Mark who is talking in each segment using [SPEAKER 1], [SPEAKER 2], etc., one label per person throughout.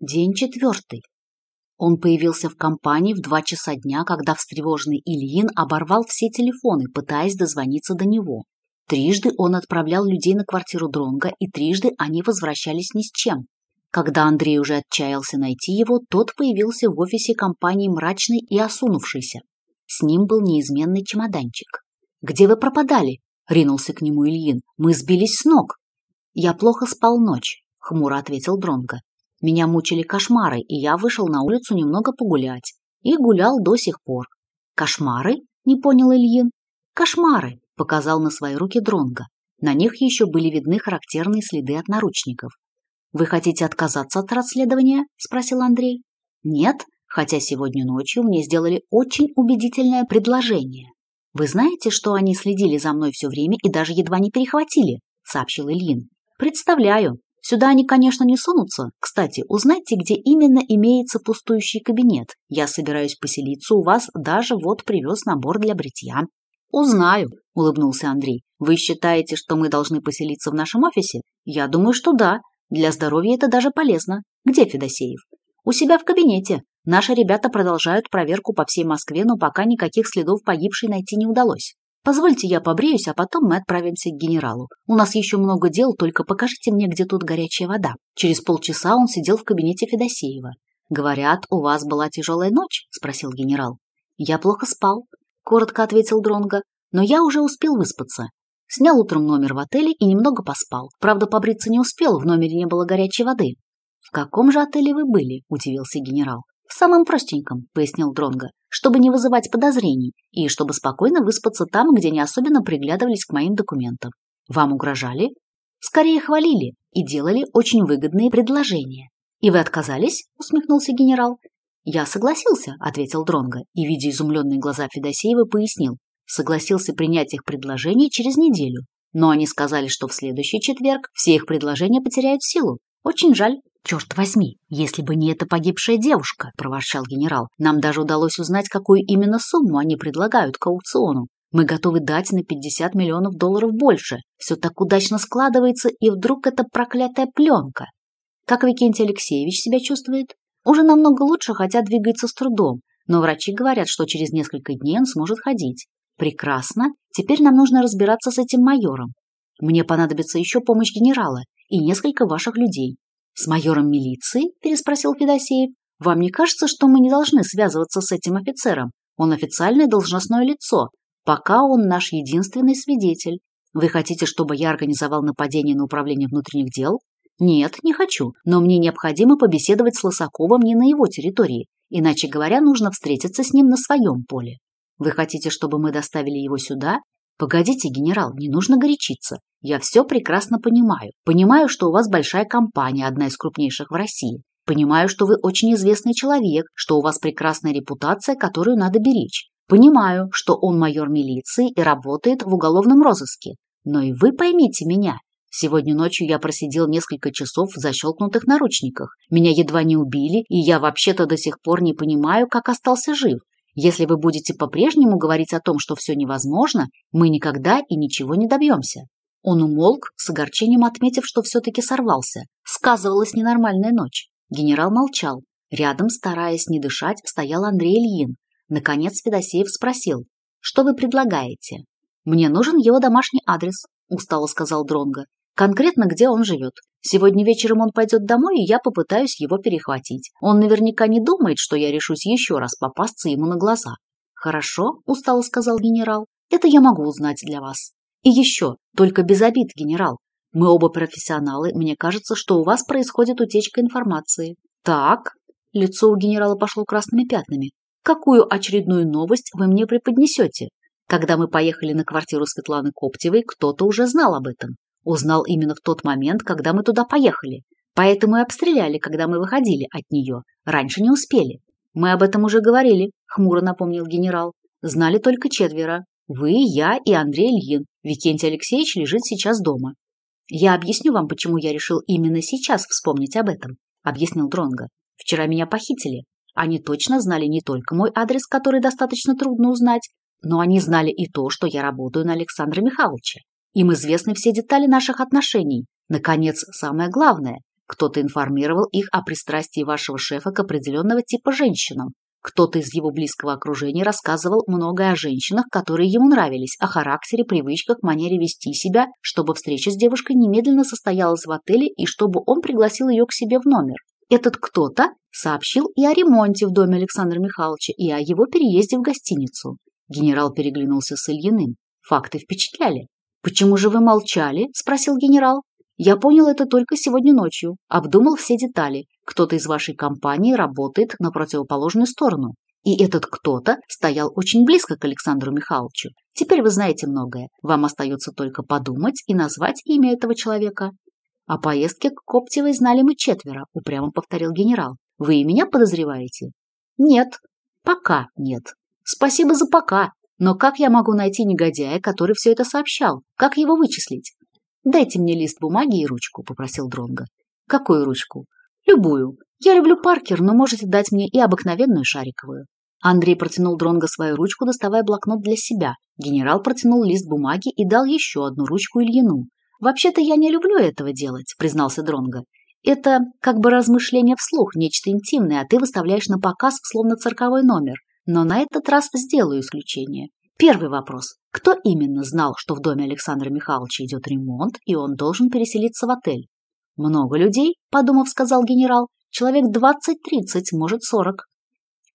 [SPEAKER 1] День четвертый. Он появился в компании в два часа дня, когда встревоженный Ильин оборвал все телефоны, пытаясь дозвониться до него. Трижды он отправлял людей на квартиру Дронга, и трижды они возвращались ни с чем. Когда Андрей уже отчаялся найти его, тот появился в офисе компании мрачный и осунувшийся. С ним был неизменный чемоданчик. «Где вы пропадали?» – ринулся к нему Ильин. «Мы сбились с ног». «Я плохо спал ночь», – хмуро ответил Дронга. Меня мучили кошмары, и я вышел на улицу немного погулять. И гулял до сих пор. «Кошмары?» – не понял Ильин. «Кошмары!» – показал на свои руки Дронга. На них еще были видны характерные следы от наручников. «Вы хотите отказаться от расследования?» – спросил Андрей. «Нет, хотя сегодня ночью мне сделали очень убедительное предложение. Вы знаете, что они следили за мной все время и даже едва не перехватили?» – сообщил Ильин. «Представляю, Сюда они, конечно, не сунутся. Кстати, узнайте, где именно имеется пустующий кабинет. Я собираюсь поселиться у вас, даже вот привез набор для бритья». «Узнаю», – улыбнулся Андрей. «Вы считаете, что мы должны поселиться в нашем офисе? Я думаю, что да. Для здоровья это даже полезно. Где Федосеев?» «У себя в кабинете. Наши ребята продолжают проверку по всей Москве, но пока никаких следов погибшей найти не удалось». Позвольте я побреюсь, а потом мы отправимся к генералу. У нас еще много дел, только покажите мне, где тут горячая вода». Через полчаса он сидел в кабинете Федосеева. «Говорят, у вас была тяжелая ночь?» – спросил генерал. «Я плохо спал», – коротко ответил Дронго. «Но я уже успел выспаться. Снял утром номер в отеле и немного поспал. Правда, побриться не успел, в номере не было горячей воды». «В каком же отеле вы были?» – удивился генерал. «В самом простеньком», – пояснил Дронго чтобы не вызывать подозрений и чтобы спокойно выспаться там, где не особенно приглядывались к моим документам. Вам угрожали? Скорее хвалили и делали очень выгодные предложения. И вы отказались? усмехнулся генерал. Я согласился, ответил Дронга и, видя изумленные глаза Федосеева, пояснил. Согласился принять их предложение через неделю. Но они сказали, что в следующий четверг все их предложения потеряют силу. Очень жаль, «Черт возьми, если бы не эта погибшая девушка», – проворчал генерал, – «нам даже удалось узнать, какую именно сумму они предлагают к аукциону. Мы готовы дать на 50 миллионов долларов больше. Все так удачно складывается, и вдруг это проклятая пленка. Как Викентий Алексеевич себя чувствует? Уже намного лучше, хотя двигается с трудом. Но врачи говорят, что через несколько дней он сможет ходить. Прекрасно. Теперь нам нужно разбираться с этим майором. Мне понадобится еще помощь генерала и несколько ваших людей. «С майором милиции?» – переспросил Федосеев. «Вам не кажется, что мы не должны связываться с этим офицером? Он официальное должностное лицо. Пока он наш единственный свидетель. Вы хотите, чтобы я организовал нападение на управление внутренних дел? Нет, не хочу. Но мне необходимо побеседовать с Лосаковым не на его территории. Иначе говоря, нужно встретиться с ним на своем поле. Вы хотите, чтобы мы доставили его сюда «Погодите, генерал, не нужно горячиться. Я все прекрасно понимаю. Понимаю, что у вас большая компания, одна из крупнейших в России. Понимаю, что вы очень известный человек, что у вас прекрасная репутация, которую надо беречь. Понимаю, что он майор милиции и работает в уголовном розыске. Но и вы поймите меня. Сегодня ночью я просидел несколько часов в защелкнутых наручниках. Меня едва не убили, и я вообще-то до сих пор не понимаю, как остался жив. Если вы будете по-прежнему говорить о том, что все невозможно, мы никогда и ничего не добьемся. Он умолк, с огорчением отметив, что все-таки сорвался. Сказывалась ненормальная ночь. Генерал молчал. Рядом, стараясь не дышать, стоял Андрей Ильин. Наконец Федосеев спросил, «Что вы предлагаете?» «Мне нужен его домашний адрес», – устало сказал Дронга. «Конкретно, где он живет. Сегодня вечером он пойдет домой, и я попытаюсь его перехватить. Он наверняка не думает, что я решусь еще раз попасться ему на глаза. «Хорошо», – устало сказал генерал. «Это я могу узнать для вас. И еще, только без обид, генерал. Мы оба профессионалы, мне кажется, что у вас происходит утечка информации». «Так», – лицо у генерала пошло красными пятнами. «Какую очередную новость вы мне преподнесете?» Когда мы поехали на квартиру Светланы Коптевой, кто-то уже знал об этом. Узнал именно в тот момент, когда мы туда поехали. Поэтому и обстреляли, когда мы выходили от нее. Раньше не успели. Мы об этом уже говорили, хмуро напомнил генерал. Знали только четверо. Вы, я и Андрей Ильин. Викентий Алексеевич лежит сейчас дома. Я объясню вам, почему я решил именно сейчас вспомнить об этом, объяснил Дронго. Вчера меня похитили. Они точно знали не только мой адрес, который достаточно трудно узнать, но они знали и то, что я работаю на Александра Михайловича. Им известны все детали наших отношений. Наконец, самое главное, кто-то информировал их о пристрастии вашего шефа к определенного типа женщинам. Кто-то из его близкого окружения рассказывал многое о женщинах, которые ему нравились, о характере, привычках, манере вести себя, чтобы встреча с девушкой немедленно состоялась в отеле и чтобы он пригласил ее к себе в номер. Этот кто-то сообщил и о ремонте в доме Александра Михайловича, и о его переезде в гостиницу. Генерал переглянулся с Ильиным. Факты впечатляли. «Почему же вы молчали?» – спросил генерал. «Я понял это только сегодня ночью. Обдумал все детали. Кто-то из вашей компании работает на противоположную сторону. И этот кто-то стоял очень близко к Александру Михайловичу. Теперь вы знаете многое. Вам остается только подумать и назвать имя этого человека. О поездке к Коптевой знали мы четверо, упрямо повторил генерал. Вы и меня подозреваете? Нет. Пока нет. Спасибо за пока, но как я могу найти негодяя, который все это сообщал? Как его вычислить? Дайте мне лист бумаги и ручку, попросил Дронга. Какую ручку? Любую. Я люблю Паркер, но можете дать мне и обыкновенную шариковую. Андрей протянул Дронго свою ручку, доставая блокнот для себя. Генерал протянул лист бумаги и дал еще одну ручку Ильину. «Вообще-то я не люблю этого делать», — признался Дронго. «Это как бы размышление вслух, нечто интимное, а ты выставляешь на показ, словно цирковой номер. Но на этот раз сделаю исключение. Первый вопрос. Кто именно знал, что в доме Александра Михайловича идет ремонт, и он должен переселиться в отель? Много людей, подумав, сказал генерал. Человек 20-30, может 40.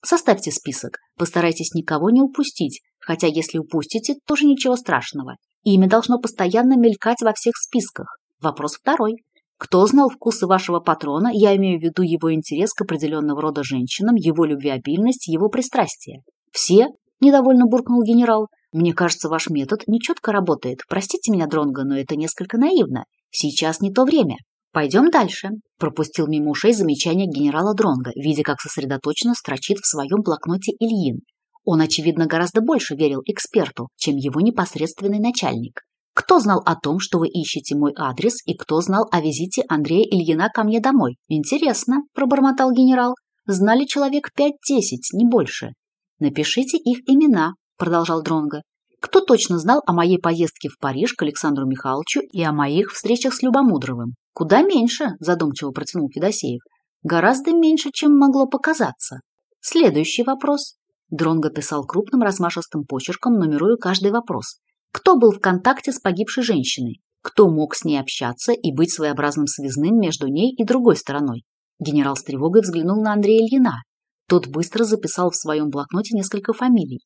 [SPEAKER 1] Составьте список. Постарайтесь никого не упустить. Хотя если упустите, тоже ничего страшного. Имя должно постоянно мелькать во всех списках. Вопрос второй. Кто знал вкусы вашего патрона, я имею в виду его интерес к определенного рода женщинам, его любвеобильность, его пристрастие? Все? Недовольно буркнул генерал. Мне кажется, ваш метод нечетко работает. Простите меня, Дронго, но это несколько наивно. Сейчас не то время. Пойдем дальше. Пропустил мимо ушей замечание генерала Дронга, видя, как сосредоточенно строчит в своем блокноте Ильин. Он, очевидно, гораздо больше верил эксперту, чем его непосредственный начальник. Кто знал о том, что вы ищете мой адрес, и кто знал о визите Андрея Ильина ко мне домой? Интересно, пробормотал генерал. Знали человек пять-десять, не больше. Напишите их имена, продолжал Дронга. Кто точно знал о моей поездке в Париж к Александру Михайловичу и о моих встречах с Любомудровым? Куда меньше, задумчиво протянул Федосеев. Гораздо меньше, чем могло показаться. Следующий вопрос. Дронго писал крупным размашистым почерком, нумеруя каждый вопрос. Кто был в контакте с погибшей женщиной? Кто мог с ней общаться и быть своеобразным связным между ней и другой стороной? Генерал с тревогой взглянул на Андрея Ильина. Тот быстро записал в своем блокноте несколько фамилий.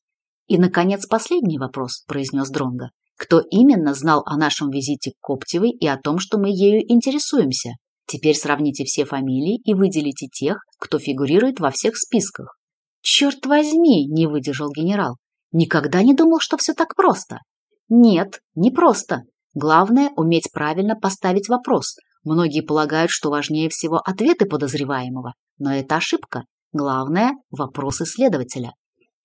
[SPEAKER 1] «И, наконец, последний вопрос», – произнес Дронга. «Кто именно знал о нашем визите к Коптевой и о том, что мы ею интересуемся? Теперь сравните все фамилии и выделите тех, кто фигурирует во всех списках». «Черт возьми!» – не выдержал генерал. «Никогда не думал, что все так просто. Нет, не просто. Главное – уметь правильно поставить вопрос. Многие полагают, что важнее всего ответы подозреваемого. Но это ошибка. Главное – вопросы следователя.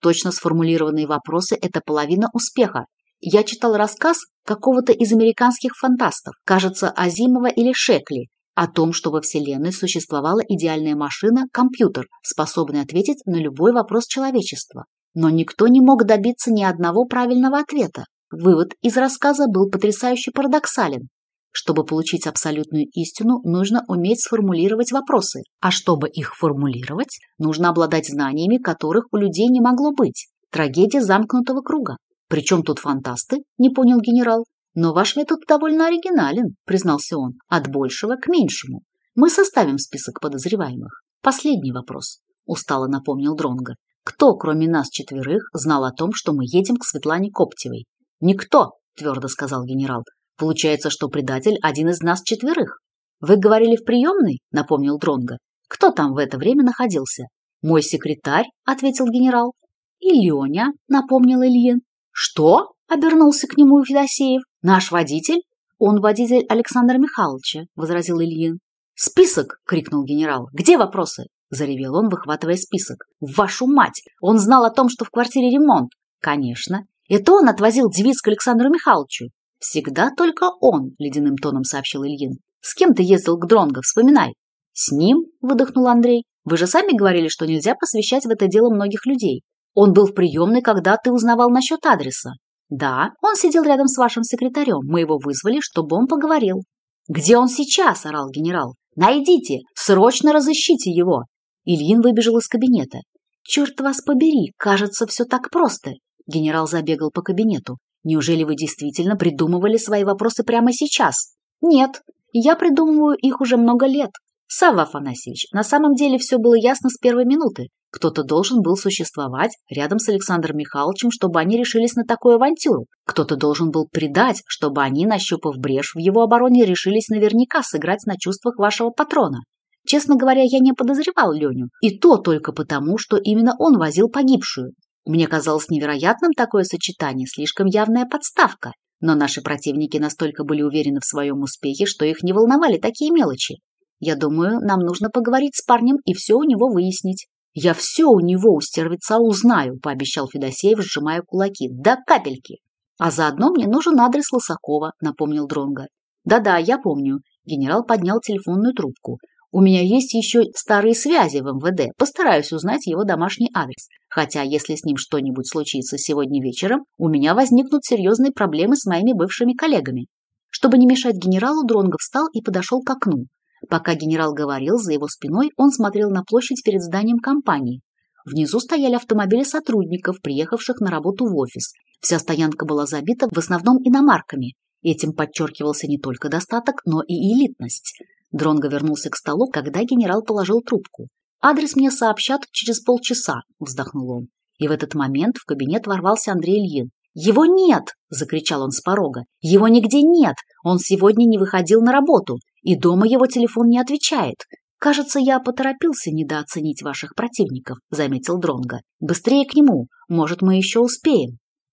[SPEAKER 1] Точно сформулированные вопросы – это половина успеха. Я читал рассказ какого-то из американских фантастов, кажется, Азимова или Шекли, о том, что во Вселенной существовала идеальная машина – компьютер, способный ответить на любой вопрос человечества. Но никто не мог добиться ни одного правильного ответа. Вывод из рассказа был потрясающе парадоксален. Чтобы получить абсолютную истину, нужно уметь сформулировать вопросы, а чтобы их формулировать, нужно обладать знаниями, которых у людей не могло быть. Трагедия замкнутого круга. Причем тут фантасты, не понял генерал. Но ваш метод довольно оригинален, признался он, от большего к меньшему. Мы составим список подозреваемых. Последний вопрос, устало напомнил Дронго. Кто, кроме нас четверых, знал о том, что мы едем к Светлане Коптевой? «Никто», – твердо сказал генерал. «Получается, что предатель один из нас четверых». «Вы говорили в приемной?» – напомнил Дронго. «Кто там в это время находился?» «Мой секретарь», – ответил генерал. «И Леня», – напомнил Ильин. «Что?» – обернулся к нему Федосеев. «Наш водитель?» «Он водитель Александра Михайловича», – возразил Ильин. «Список!» – крикнул генерал. «Где вопросы?» – заревел он, выхватывая список. «Вашу мать! Он знал о том, что в квартире ремонт!» «Конечно! Это он отвозил девиц к Александру Михайловичу. Всегда только он, ледяным тоном сообщил Ильин. С кем ты ездил к Дронго, вспоминай. С ним, выдохнул Андрей. Вы же сами говорили, что нельзя посвящать в это дело многих людей. Он был в приемной, когда ты узнавал насчет адреса. Да, он сидел рядом с вашим секретарем. Мы его вызвали, чтобы он поговорил. Где он сейчас? орал генерал. Найдите, срочно разыщите его. Ильин выбежал из кабинета. Черт вас побери, кажется, все так просто. Генерал забегал по кабинету. Неужели вы действительно придумывали свои вопросы прямо сейчас? Нет, я придумываю их уже много лет. Савва Афанасьевич, на самом деле все было ясно с первой минуты. Кто-то должен был существовать рядом с Александром Михайловичем, чтобы они решились на такую авантюру. Кто-то должен был предать, чтобы они, нащупав брешь в его обороне, решились наверняка сыграть на чувствах вашего патрона. Честно говоря, я не подозревал Леню. И то только потому, что именно он возил погибшую. Мне казалось невероятным такое сочетание, слишком явная подставка. Но наши противники настолько были уверены в своем успехе, что их не волновали такие мелочи. Я думаю, нам нужно поговорить с парнем и все у него выяснить. «Я все у него, у стервеца, узнаю», – пообещал Федосеев, сжимая кулаки. «До капельки!» «А заодно мне нужен адрес Лосакова», – напомнил Дронга. «Да-да, я помню». Генерал поднял телефонную трубку. У меня есть еще старые связи в МВД, постараюсь узнать его домашний адрес. Хотя, если с ним что-нибудь случится сегодня вечером, у меня возникнут серьезные проблемы с моими бывшими коллегами. Чтобы не мешать генералу, Дронгов встал и подошел к окну. Пока генерал говорил, за его спиной он смотрел на площадь перед зданием компании. Внизу стояли автомобили сотрудников, приехавших на работу в офис. Вся стоянка была забита в основном иномарками. Этим подчеркивался не только достаток, но и элитность. Дронго вернулся к столу, когда генерал положил трубку. «Адрес мне сообщат через полчаса», – вздохнул он. И в этот момент в кабинет ворвался Андрей Ильин. «Его нет!» – закричал он с порога. «Его нигде нет! Он сегодня не выходил на работу, и дома его телефон не отвечает. Кажется, я поторопился недооценить ваших противников», – заметил Дронго. «Быстрее к нему! Может, мы еще успеем!»